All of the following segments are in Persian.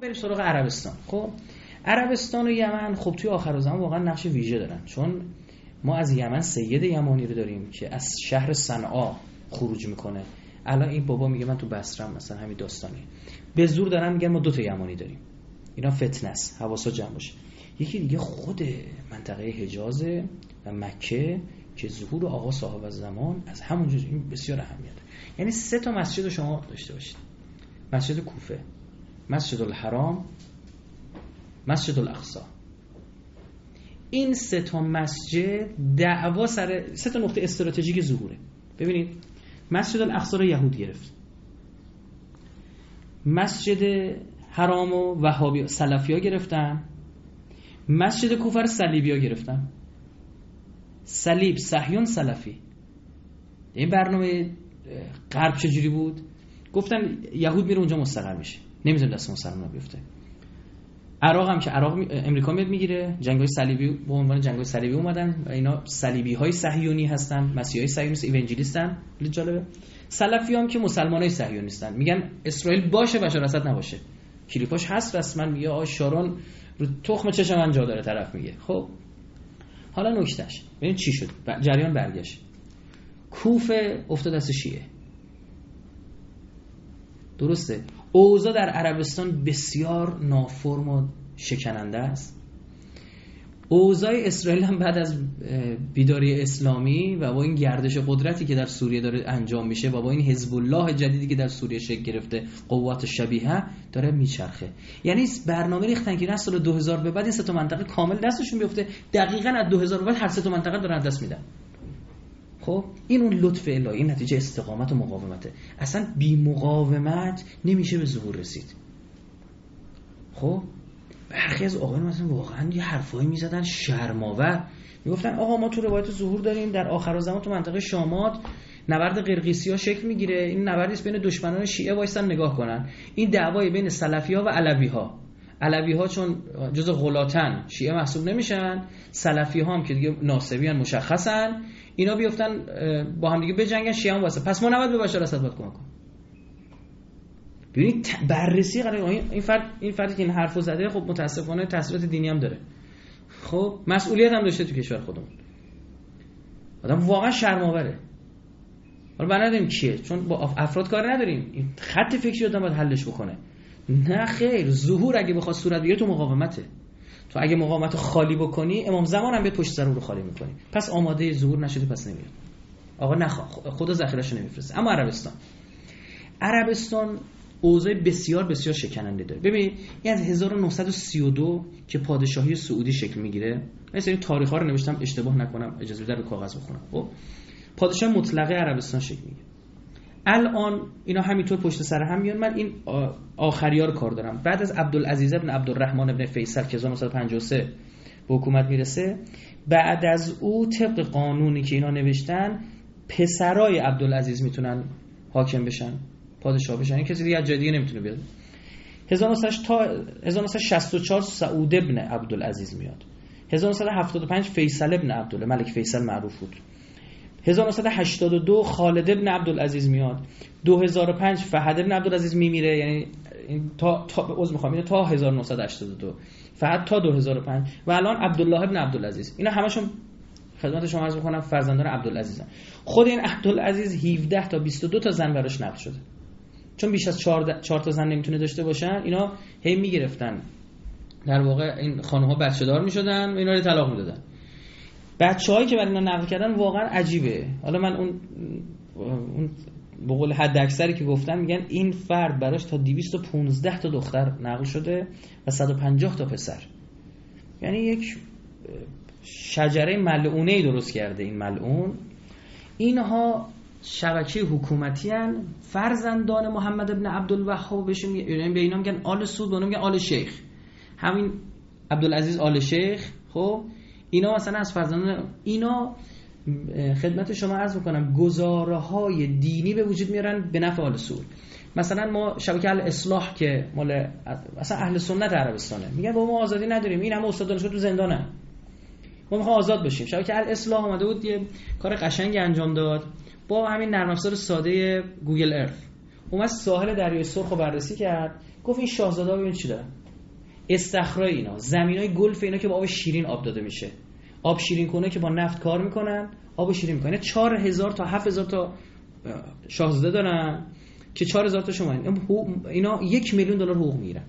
بریم سراغ عربستان. خب عربستان و یمن خب توی آخر زمان واقعا نقش ویژه دارن. چون ما از یمن سید یمانی رو داریم که از شهر صنعا خروج می‌کنه. الان این بابا میگه من تو بصرم مثلا همین داستانی به زور دارن میگن ما دو تا یمانی داریم. اینا فتنه است حواسا جمع باشه. یکی دیگه خود منطقه حجاز و مکه که ظهور آقا صاحب زمان از همونجا این بسیار اهمیت یعنی سه تا مسجد شما داشته باشید. مسجد کوفه. مسجد الحرام مسجد الاقصا این سه تا مسجد دعوا سر سه تا نقطه استراتژیک ظهوره. ببینید مسجد الاقصا رو یهود گرفت. مسجد حرام و وهابی سلفی ها گرفتن. مسجد کوفه رو صلیبی ها گرفتن. صلیب صهیون سلفی. این برنامه غرب چجوری بود؟ گفتن یهود میره اونجا مستقر میشه. نمی‌ذاره دست مسلمان بیفته. عراق هم که عراق امریکا میاد می‌گیره. جنگ های صلیبی به عنوان جنگ های صلیبی اومدن و اینا صلیبی های صهیونی هستن مسیحی های صهیونی ایونجلیستن جالبه. سلفی هم که مسلمان های صهیونیستن میگن اسرائیل باشه بشار اسد نباشه. کلیپاش هست رسما میگه آ شارون رو تخم چشم من جا داره طرف میگه. خب. حالا نکتهش. ببین چی شد؟ جریان برگشت. کوفه افتاد دست شیعه. درسته؟ اوضاع در عربستان بسیار نافرم و شکننده است. اوضاع اسرائیل هم بعد از بیداری اسلامی و با این گردش قدرتی که در سوریه داره انجام میشه و با این حزب الله جدیدی که در سوریه شکل گرفته قوات شبیه داره میچرخه. یعنی برنامه ریختن که سال 2000 به بعد این سه تا منطقه کامل دستشون بیفته دقیقا از 2000 به بعد هر سه تا منطقه دارن دست میدن. خب این اون لطف الهی این نتیجه استقامت و مقاومته. اصلا بی مقاومت نمیشه به ظهور رسید. خب برخی از آقایان مثلا واقعا یه حرفایی می‌زدن شرماور می‌گفتن آقا ما تو روایت ظهور داریم در آخر زمان تو منطقه شامات نبرد قرقیسی ها شکل می‌گیره. این نبردی بین دشمنان شیعه وایسن نگاه کنن. این دعوای بین سلفی ها و علوی ها علوی ها چون جز غلاتن شیعه محسوب نمیشن سلفی ها هم که دیگه ناسبی مشخصن اینا بیفتن با هم دیگه بجنگن شیعه هم واسه. پس ما نباید به بشار اسد باید کمک کنیم. ببینید بررسی قرار این فرد این فردی که این حرفو زده خب متاسفانه تاثیرات دینی هم داره. خب مسئولیت هم داشته تو کشور خودمون. آدم واقعا شرم‌آوره. حالا بنا کیه چون با افراد کار نداریم. این خط فکری آدم باید حلش بکنه. نه خیر ظهور اگه بخواد صورت بگیره تو مقاومته. تو اگه مقاومت خالی بکنی امام زمان هم به پشت سر رو خالی می‌کنی. پس آماده ظهور نشده پس نمیاد. آقا نخوا خدا ذخیرهشو نمیفرسته. اما عربستان. عربستان اوضاع بسیار بسیار شکننده داره. ببینید این از 1932 که پادشاهی سعودی شکل می‌گیره مثلا این تاریخ ها رو نوشتم اشتباه نکنم اجازه بده رو کاغذ بخونم. خب پادشاه مطلقه عربستان شکل می‌گیره. الان اینا همینطور پشت سر هم میان. من این آخری ها رو کار دارم. بعد از عبدالعزیز ابن عبدالرحمن ابن فیصل که 1953 به حکومت می‌رسه بعد از او طبق قانونی که اینا نوشتن پسرای عبدالعزیز می‌تونن حاکم بشن پادشاه بشن. این کسی دیگه از جای دیگه نمی‌تونه بیاد. 1964 سعود ابن عبدالعزیز میاد. 1975 فیصل ابن عبدالله ملک فیصل معروف بود. 1982 خالد ابن عبدالعزیز میاد. 2005 فهد ابن عبدالعزیز میمیره. یعنی تا تا عذر می‌خوام. تا 1982 فهد تا 2005 و الان عبدالله ابن عبدالعزیز. اینا همشون خدمت شما عرض می‌کنم فرزندان عبدالعزیزن. خود این عبدالعزیز 17 تا 22 تا زن براش نقل شده. چون بیش از 4 تا زن نمی‌تونه داشته باشن اینا هی می‌گرفتن. در واقع این خانم ها بچه دار می‌شدن اینا رو طلاق می‌دادن. بچه هایی که برای اینا نقل کردن واقعا عجیبه. حالا من اون اون به قول حد اکثری که گفتن میگن این فرد براش تا 215 تا دختر نقل شده و 150 تا پسر. یعنی یک شجره ملعونه ای درست کرده این ملعون. اینها شبکه حکومتی هن. فرزندان محمد ابن عبدالوهاب یعنی به اینا میگن آل سود به میگن آل شیخ. همین عبدالعزیز آل شیخ خب؟ اینا مثلا از فرزندان اینا خدمت شما عرض می‌کنم گزاره های دینی به وجود میارن به نفع آل سود مثلا ما شبکه اصلاح که مال مثلا اهل سنت عربستانه. میگن با ما آزادی نداریم. این هم استاد دانشگاه تو زندانه ما می‌خوام آزاد بشیم. شبکه اصلاح اومده بود یه کار قشنگی انجام داد. با همین نرم افزار ساده گوگل ارث. اومد ساحل دریای سرخ رو بررسی کرد. گفت این شاهزاده ببین چی دارن. استخرای اینا زمینای گلف اینا که با آب شیرین آب داده میشه. آب شیرین کنه که با نفت کار می‌کنن آب شیرین می‌کنن. 4000 تا 7000 تا شاهزاده دارن که 4000 تا شما اینا یک میلیون دلار حقوق می‌گیرن.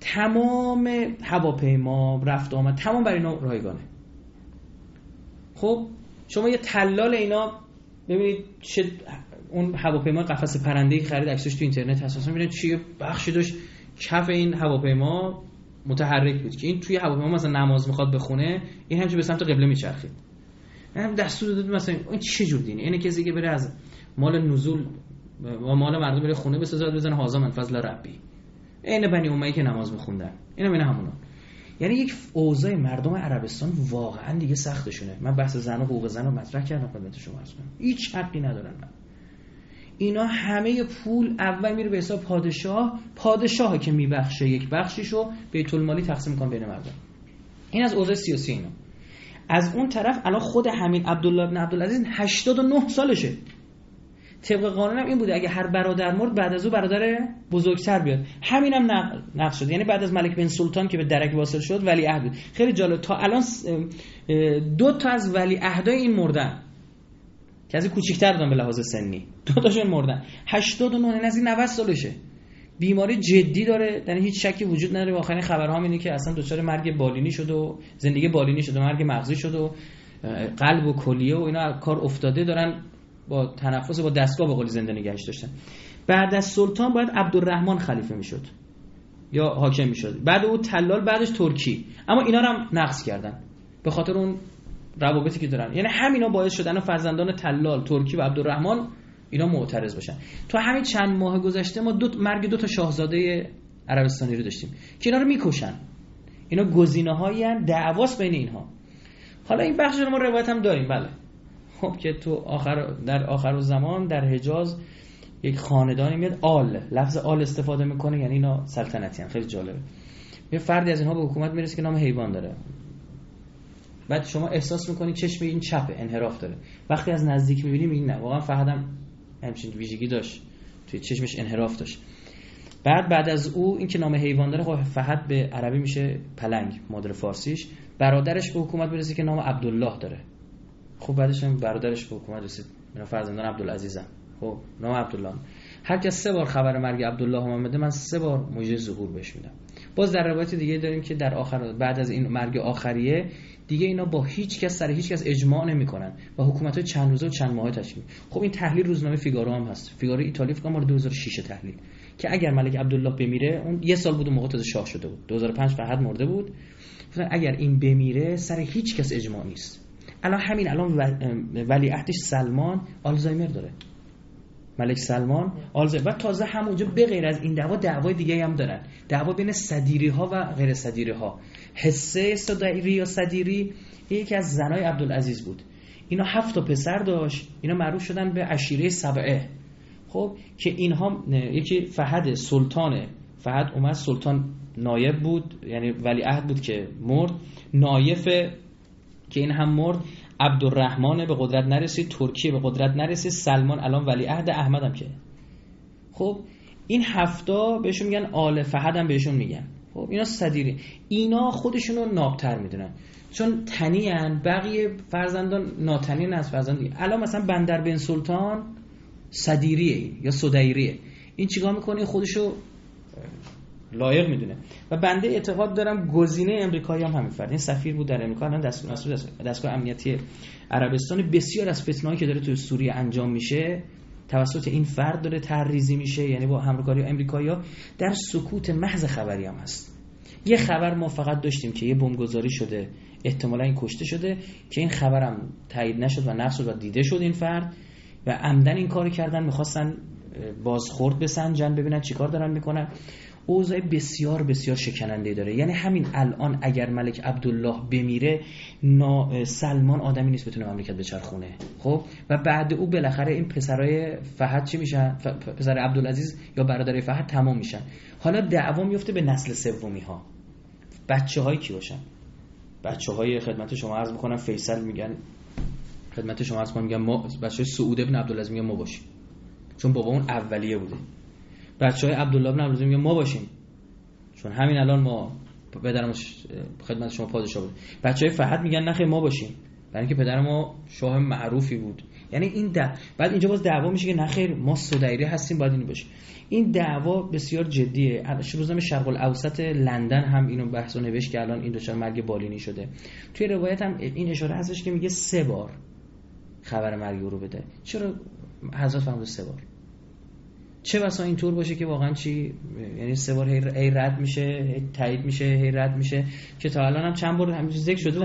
تمام هواپیما رفت آمد تمام برای اینا رایگانه. خب شما یه تلال اینا ببینید چه اون هواپیما قفس پرنده خرید عکسش تو اینترنت هست. ببینید چی بخشی داشت کف این هواپیما. متحرک بود که این توی هواپیما مثلا نماز می‌خواد بخونه این همچه به سمت قبله میچرخید. هم دستور داد مثلا این چه جور دینه؟ اینه کسی که بره از مال نزول و مال مردم بره خونه بسازه بزنه هازا من فضل ربی. عین بنی امیه که نماز میخوندن. اینا بین همونا یعنی یک اوضاع مردم عربستان واقعا دیگه سختشونه. من بحث زن و حقوق زن رو مطرح کردم خدمت شما عرض کنم. هیچ حقی ندارن. اینا همه پول اول میره به حساب پادشاه. پادشاه که میبخشه یک بخشیشو. بیت المالی تقسیم می‌کنه بین مردم. این از اوضاع سیاسی اینا. از اون طرف الان خود همین عبدالله بن عبدالعزیز 89 سالشه. طبق قانون هم این بوده. اگه هر برادر مرد بعد از او برادر بزرگتر بیاد. همینم نقش شد یعنی بعد از ملک بن سلطان که به درک واصل شد ولی عهد خیلی جالب. تا الان دو تا از ولی عهدای این مردن. که از کوچیک‌تر بودن به لحاظ سنی. دو تاشون مردن 89 این از این 90 سالشه. بیماری جدی داره در هیچ شکی وجود نداره. آخرین خبرها اینه که اصلا دچار مرگ بالینی شد و زندگی بالینی شد و مرگ مغزی شد و قلب و کلیه و اینا کار افتاده دارن با تنفس با دستگاه به قول زنده نگهش داشتن. بعد از سلطان باید عبدالرحمن خلیفه می‌شد. یا حاکم می‌شد. بعد او تلال بعدش ترکی. اما اینا هم نقص کردن. به خاطر اون روابطی که دارن. یعنی همینا باعث شدن فرزندان تلال ترکی و عبدالرحمن اینا معترض باشن تو همین چند ماه گذشته ما دو مرگ دو تا شاهزاده عربستانی رو داشتیم که اینا رو می‌کشن. اینا گزینه هایی دعواس بین اینها. حالا این بخش رو ما روایت هم داریم بله. خب که تو آخر در آخر زمان در حجاز یک خاندانی میاد آل. لفظ آل استفاده می‌کنه یعنی اینا سلطنتی هم خیلی جالبه. یه فردی از اینها به حکومت می‌رسه که نام حیوان داره. بعد شما احساس می‌کنی چشم این چپه انحراف داره. وقتی از نزدیک می‌بینیم این نه. واقعا فهدم همچین ویژگی داشت. توی چشمش انحراف داشت. بعد بعد از او اینکه نام حیوان داره خب فهد به عربی میشه پلنگ مادر فارسیش. برادرش به حکومت برسه که نام عبدالله داره. خب بعدش هم برادرش به حکومت رسید. من فرزندان عبدالعزیزم. خب نام عبدالله. هر کس سه بار خبر مرگ عبدالله محمد من سه بار موجه ظهور بهش میدم. باز در روایت دیگه داریم که در آخر بعد از این مرگ آخریه دیگه اینا با هیچ کس سر هیچ کس اجماع نمی‌کنن و حکومت های چند روزه و چند ماهه تشکیل خب این تحلیل روزنامه فیگارو هم هست. فیگارو ایتالیا فکر کنم 2006 تحلیل. که اگر ملک عبدالله بمیره اون یه سال بود و موقع تازه شاه شده بود. 2005 فقط مرده بود. اگر این بمیره سر هیچ کس اجماع نیست. الان همین الان ولیعهدش سلمان آلزایمر داره. ملک سلمان. آلزایمر و تازه همونجا به غیر از این دعوا دعوای دیگه هم دارن. دعوا بین صدیری ها و غیر صدیری ها حسه صدیری یا صدیری یکی از زنای عبدالعزیز بود. اینا هفت تا پسر داشت. اینا معروف شدن به عشیره سبعه. خب که اینها یکی فهد سلطانه فهد اومد سلطان نایب بود یعنی ولی عهد بود که مرد. نایف که این هم مرد. عبدالرحمن به قدرت نرسید ترکیه به قدرت نرسید سلمان الان ولی عهد هم که. خب این هفتا بهشون میگن آل فهد هم بهشون میگن. خب اینا صدیری اینا خودشون رو نابتر می‌دونن. چون تنی هن بقیه فرزندان ناتنی از فرزندی الان مثلا بندر بن سلطان صدیریه یا صدیریه این چیکار می‌کنه؟ خودشو لایق می‌دونه. و بنده اعتقاد دارم گزینه امریکایی هم همین فرد. این سفیر بود در امریکا الان دستگاه, دستگاه امنیتی عربستان. بسیار از فتنه‌ای که داره تو سوریه انجام میشه توسط این فرد داره تحریزی میشه. یعنی با همکاری امریکایی در سکوت محض خبری هم هست. یه خبر ما فقط داشتیم که یه بمبگذاری شده. احتمالا این کشته شده که این خبرم تایید نشد و نقص و دیده شد این فرد. و عمدن این کار کردن می‌خواستن بازخورد بسنجن ببینن چیکار دارن می‌کنن. اوضاع بسیار بسیار شکننده داره. یعنی همین الان اگر ملک عبدالله بمیره نا سلمان آدمی نیست بتونه مملکت بچرخونه خب؟ و بعد او بالاخره این پسرای فهد چی میشن؟ پسر عبدالعزیز یا برادر فهد تمام میشن. حالا دعوا میفته به نسل سومی ها بچه های کی باشن؟ بچه های خدمت شما عرض می‌کنم فیصل میگن خدمت شما عرض میگن ما بچه سعود ابن عبدالعزیز میگن ما باشیم. چون بابا اون اولیه بوده. بچه های عبدالله بن عبدالعزیز میگه ما باشیم. چون همین الان ما پدرم خدمت شما پادشاه بود. بچه های فهد میگن نخیر ما باشیم. برای اینکه پدر ما شاه معروفی بود. یعنی این د... بعد اینجا باز دعوا میشه که نخیر ما سودایری هستیم باید اینو باشیم این دعوا بسیار جدیه. روزنامه شرق الاوسط لندن هم اینو بحث و نوشت که الان این دچار مرگ بالینی شده. توی روایت هم این اشاره هستش که میگه سه بار خبر مرگ رو بده. چرا حضرت فرمود سه بار؟ چه بسا اینطور باشه که واقعا چی یعنی سه بار هی رد میشه تایید میشه هی رد میشه که تا الان هم چند بار همینجوری ذکر شده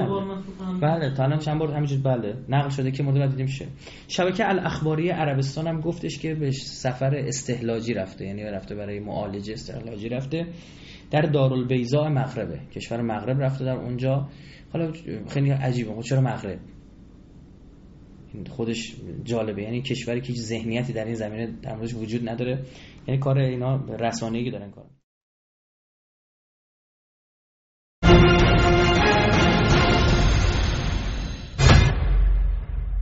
بله تا الان چند بار همینجوری بله نقل شده که مورد دیدیم شه شبکه الاخباری عربستان هم گفتش که به سفر استهلاجی رفته یعنی رفته برای معالجه استهلاجی رفته در دارالبیضاء مغربه. کشور مغرب رفته در اونجا. حالا خیلی عجیبه خب چرا مغرب؟ خودش جالبه. یعنی کشوری که ذهنیتی در این زمینه در موردش وجود نداره. یعنی کار اینا رسانه‌ای دارن کار